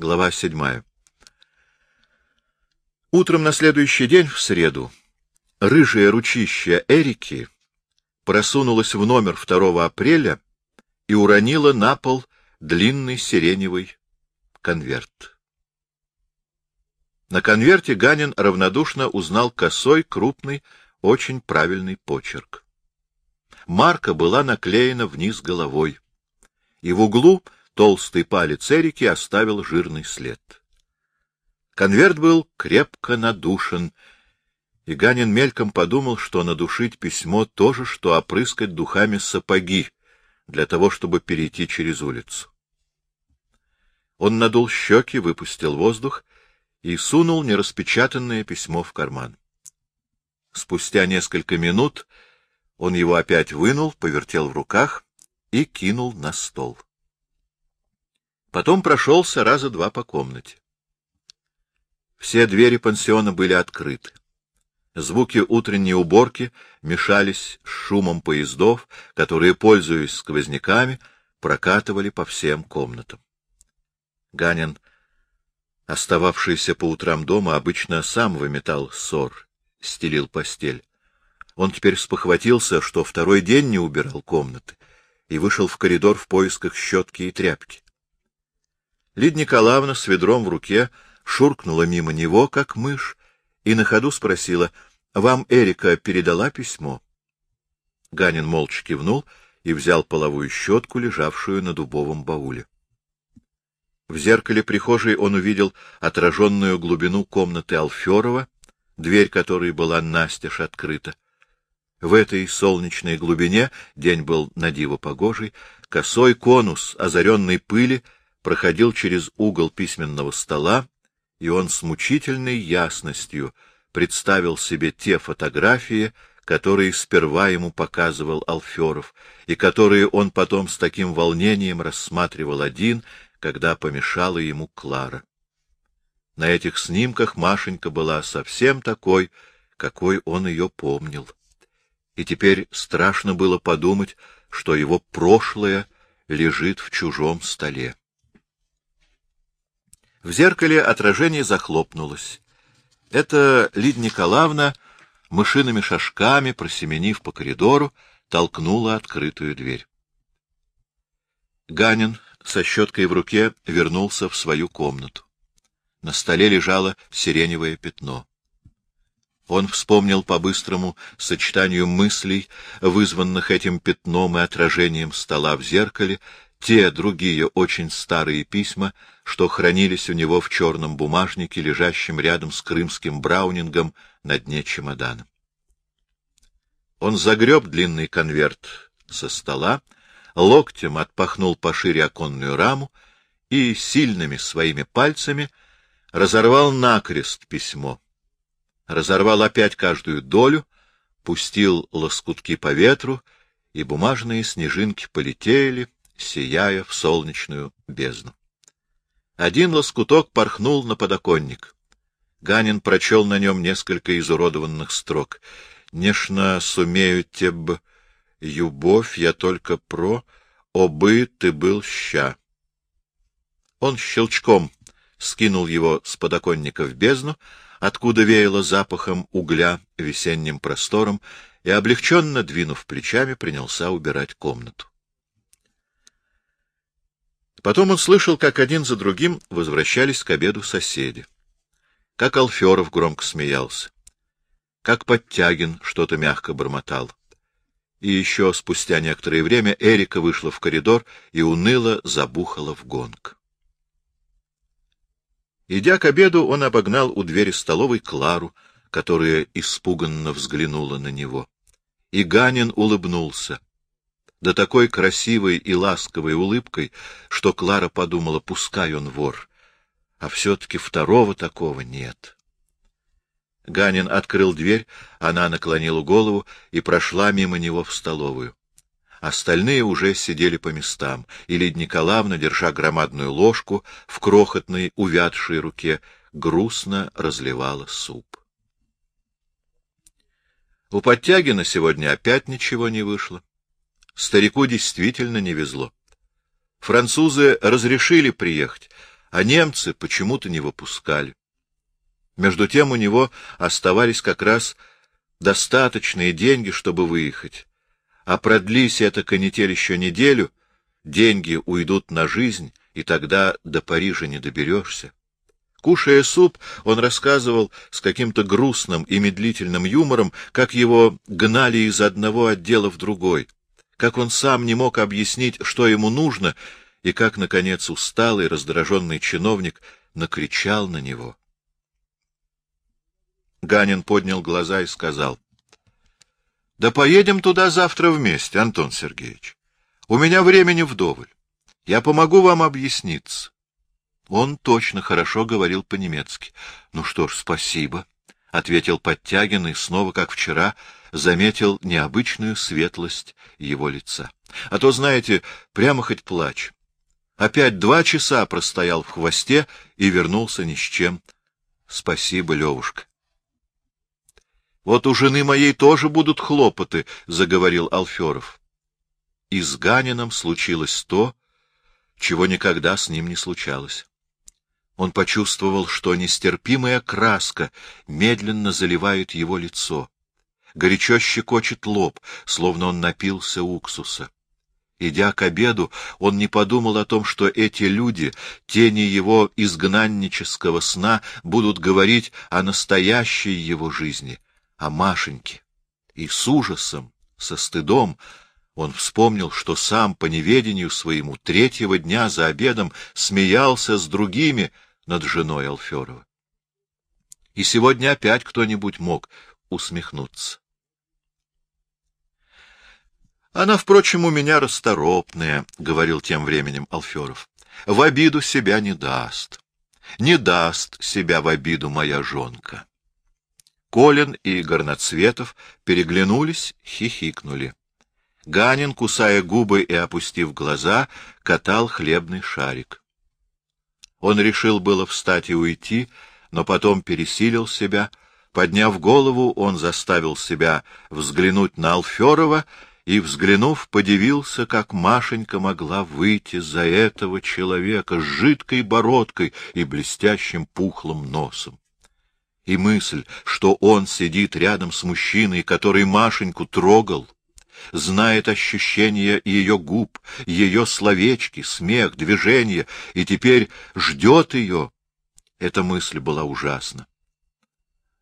Глава седьмая. Утром на следующий день, в среду, рыжее ручище Эрики просунулось в номер 2 апреля и уронило на пол длинный сиреневый конверт. На конверте Ганин равнодушно узнал косой, крупный, очень правильный почерк. Марка была наклеена вниз головой, и в углу толстый палец Эрики оставил жирный след. Конверт был крепко надушен, и Ганин мельком подумал, что надушить письмо — то же, что опрыскать духами сапоги для того, чтобы перейти через улицу. Он надул щеки, выпустил воздух и сунул нераспечатанное письмо в карман. Спустя несколько минут он его опять вынул, повертел в руках и кинул на стол. Потом прошелся раза два по комнате. Все двери пансиона были открыты. Звуки утренней уборки мешались с шумом поездов, которые, пользуясь сквозняками, прокатывали по всем комнатам. Ганин, остававшийся по утрам дома, обычно сам выметал ссор, стелил постель. Он теперь спохватился, что второй день не убирал комнаты, и вышел в коридор в поисках щетки и тряпки. Лид Николаевна с ведром в руке шуркнула мимо него, как мышь, и на ходу спросила, — Вам Эрика передала письмо? Ганин молча кивнул и взял половую щетку, лежавшую на дубовом бауле. В зеркале прихожей он увидел отраженную глубину комнаты Алферова, дверь которой была настежь открыта. В этой солнечной глубине, день был надиво погожий, косой конус, озаренный пыли, проходил через угол письменного стола, и он с мучительной ясностью представил себе те фотографии, которые сперва ему показывал Алферов, и которые он потом с таким волнением рассматривал один, когда помешала ему Клара. На этих снимках Машенька была совсем такой, какой он ее помнил. И теперь страшно было подумать, что его прошлое лежит в чужом столе. В зеркале отражение захлопнулось. Это Лидия Николаевна, мышиными шажками, просеменив по коридору, толкнула открытую дверь. Ганин со щеткой в руке вернулся в свою комнату. На столе лежало сиреневое пятно. Он вспомнил по-быстрому сочетанию мыслей, вызванных этим пятном и отражением стола в зеркале, те другие очень старые письма, что хранились у него в черном бумажнике, лежащем рядом с крымским браунингом на дне чемодана. Он загреб длинный конверт со стола, локтем отпахнул пошире оконную раму и сильными своими пальцами разорвал накрест письмо. Разорвал опять каждую долю, пустил лоскутки по ветру, и бумажные снежинки полетели, сияя в солнечную бездну. Один лоскуток порхнул на подоконник. Ганин прочел на нем несколько изуродованных строк. «Нежно сумею теб, юбовь я только про, обы ты был ща». Он щелчком скинул его с подоконника в бездну, откуда веяло запахом угля весенним простором, и, облегченно двинув плечами, принялся убирать комнату. Потом он слышал, как один за другим возвращались к обеду соседи. Как Алферов громко смеялся. Как Подтягин что-то мягко бормотал. И еще спустя некоторое время Эрика вышла в коридор и уныло забухала в гонг. Идя к обеду, он обогнал у двери столовой Клару, которая испуганно взглянула на него. И Ганин улыбнулся да такой красивой и ласковой улыбкой, что Клара подумала, пускай он вор, а все-таки второго такого нет. Ганин открыл дверь, она наклонила голову и прошла мимо него в столовую. Остальные уже сидели по местам, и Лидия Николаевна, держа громадную ложку в крохотной увядшей руке, грустно разливала суп. У Подтягина сегодня опять ничего не вышло. Старику действительно не везло. Французы разрешили приехать, а немцы почему-то не выпускали. Между тем у него оставались как раз достаточные деньги, чтобы выехать. А продлись эта канитель еще неделю, деньги уйдут на жизнь, и тогда до Парижа не доберешься. Кушая суп, он рассказывал с каким-то грустным и медлительным юмором, как его гнали из одного отдела в другой, как он сам не мог объяснить, что ему нужно, и как, наконец, усталый, раздраженный чиновник накричал на него. Ганин поднял глаза и сказал, — Да поедем туда завтра вместе, Антон Сергеевич. У меня времени вдоволь. Я помогу вам объясниться. Он точно хорошо говорил по-немецки. — Ну что ж, спасибо, — ответил Подтягин и снова, как вчера, заметил необычную светлость его лица. — А то, знаете, прямо хоть плачь. Опять два часа простоял в хвосте и вернулся ни с чем. Спасибо, Левушка. — Вот у жены моей тоже будут хлопоты, — заговорил Алферов. И с Ганином случилось то, чего никогда с ним не случалось. Он почувствовал, что нестерпимая краска медленно заливает его лицо. Горячо щекочет лоб, словно он напился уксуса. Идя к обеду, он не подумал о том, что эти люди, тени его изгнаннического сна, будут говорить о настоящей его жизни — о Машеньке. И с ужасом, со стыдом он вспомнил, что сам по неведению своему третьего дня за обедом смеялся с другими над женой Алферова. И сегодня опять кто-нибудь мог усмехнуться. Она, впрочем, у меня расторопная, — говорил тем временем Алферов. В обиду себя не даст. Не даст себя в обиду моя жонка. Колин и Горноцветов переглянулись, хихикнули. Ганин, кусая губы и опустив глаза, катал хлебный шарик. Он решил было встать и уйти, но потом пересилил себя. Подняв голову, он заставил себя взглянуть на Алферова и, взглянув, подивился, как Машенька могла выйти за этого человека с жидкой бородкой и блестящим пухлым носом и мысль, что он сидит рядом с мужчиной, который Машеньку трогал, знает ощущения ее губ, ее словечки, смех, движения, и теперь ждет ее. Эта мысль была ужасна.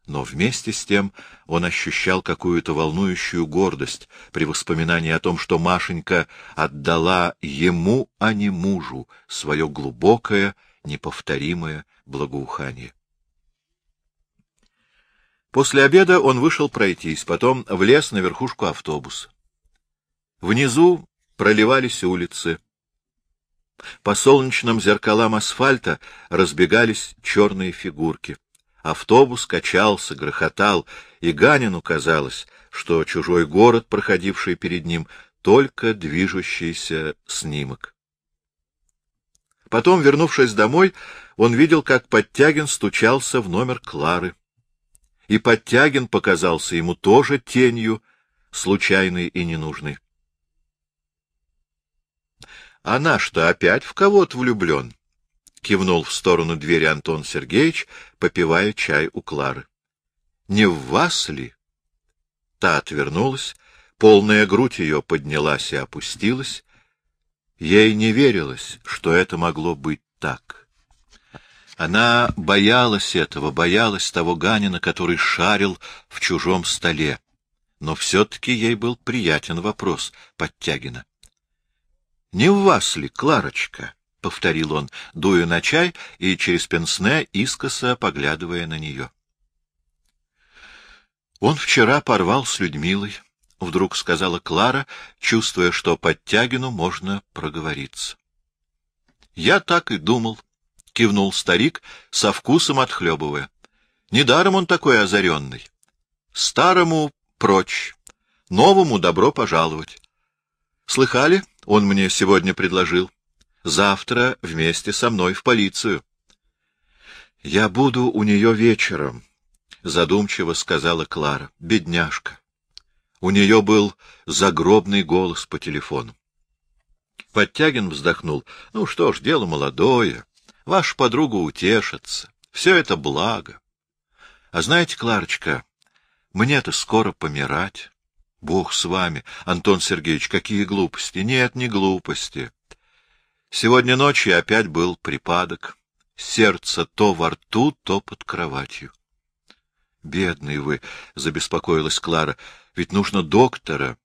Но вместе с тем он ощущал какую-то волнующую гордость при воспоминании о том, что Машенька отдала ему, а не мужу, свое глубокое, неповторимое благоухание. После обеда он вышел пройтись, потом влез на верхушку автобуса. Внизу проливались улицы. По солнечным зеркалам асфальта разбегались черные фигурки. Автобус качался, грохотал, и Ганину казалось, что чужой город, проходивший перед ним, только движущийся снимок. Потом, вернувшись домой, он видел, как Подтягин стучался в номер Клары и Подтягин показался ему тоже тенью, случайной и ненужной. — А наш-то опять в кого-то влюблен? — кивнул в сторону двери Антон Сергеевич, попивая чай у Клары. — Не в вас ли? Та отвернулась, полная грудь ее поднялась и опустилась. Ей не верилось, что это могло быть так. Она боялась этого, боялась того Ганина, который шарил в чужом столе. Но все-таки ей был приятен вопрос Подтягина. — Не в вас ли, Кларочка? — повторил он, дуя на чай и через пенсне искоса поглядывая на нее. Он вчера порвал с Людмилой, — вдруг сказала Клара, чувствуя, что Подтягину можно проговориться. — Я так и думал, — кивнул старик, со вкусом отхлебывая. — Недаром он такой озаренный. Старому прочь, новому добро пожаловать. Слыхали, он мне сегодня предложил? Завтра вместе со мной в полицию. — Я буду у нее вечером, — задумчиво сказала Клара. — Бедняжка. У нее был загробный голос по телефону. Подтягин вздохнул. — Ну что ж, дело молодое. Ваша подруга утешится. Все это благо. А знаете, Кларочка, мне-то скоро помирать. Бог с вами, Антон Сергеевич, какие глупости. Нет, не глупости. Сегодня ночью опять был припадок. Сердце то во рту, то под кроватью. Бедный вы, — забеспокоилась Клара, — ведь нужно доктора.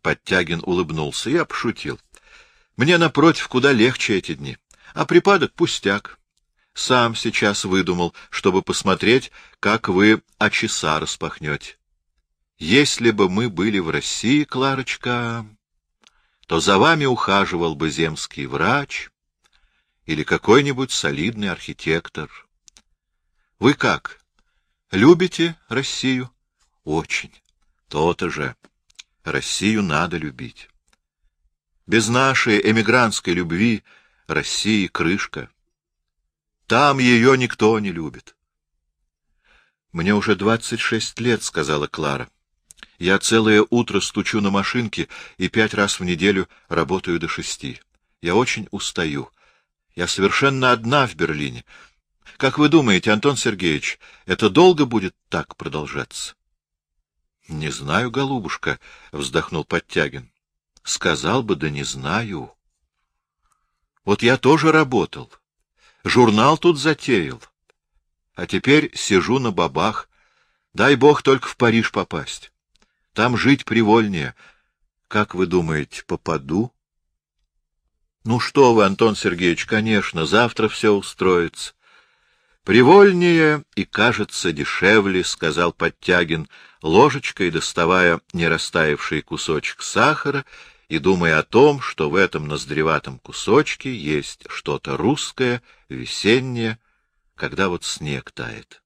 Подтягин улыбнулся. Я пошутил. Мне, напротив, куда легче эти дни. А припадок — пустяк. Сам сейчас выдумал, чтобы посмотреть, как вы очеса распахнете. Если бы мы были в России, Кларочка, то за вами ухаживал бы земский врач или какой-нибудь солидный архитектор. Вы как? Любите Россию? Очень. То-то же. Россию надо любить. Без нашей эмигрантской любви России крышка. Там ее никто не любит. Мне уже двадцать шесть лет, — сказала Клара. Я целое утро стучу на машинке и пять раз в неделю работаю до шести. Я очень устаю. Я совершенно одна в Берлине. Как вы думаете, Антон Сергеевич, это долго будет так продолжаться? — Не знаю, голубушка, — вздохнул Подтягин. — Сказал бы, да не знаю. Вот я тоже работал. Журнал тут затеял. А теперь сижу на бабах. Дай бог только в Париж попасть. Там жить привольнее. Как вы думаете, попаду? Ну что вы, Антон Сергеевич, конечно, завтра все устроится. Привольнее и, кажется, дешевле, — сказал Подтягин, ложечкой доставая не растаявший кусочек сахара и думая о том, что в этом ноздреватом кусочке есть что-то русское, весеннее, когда вот снег тает.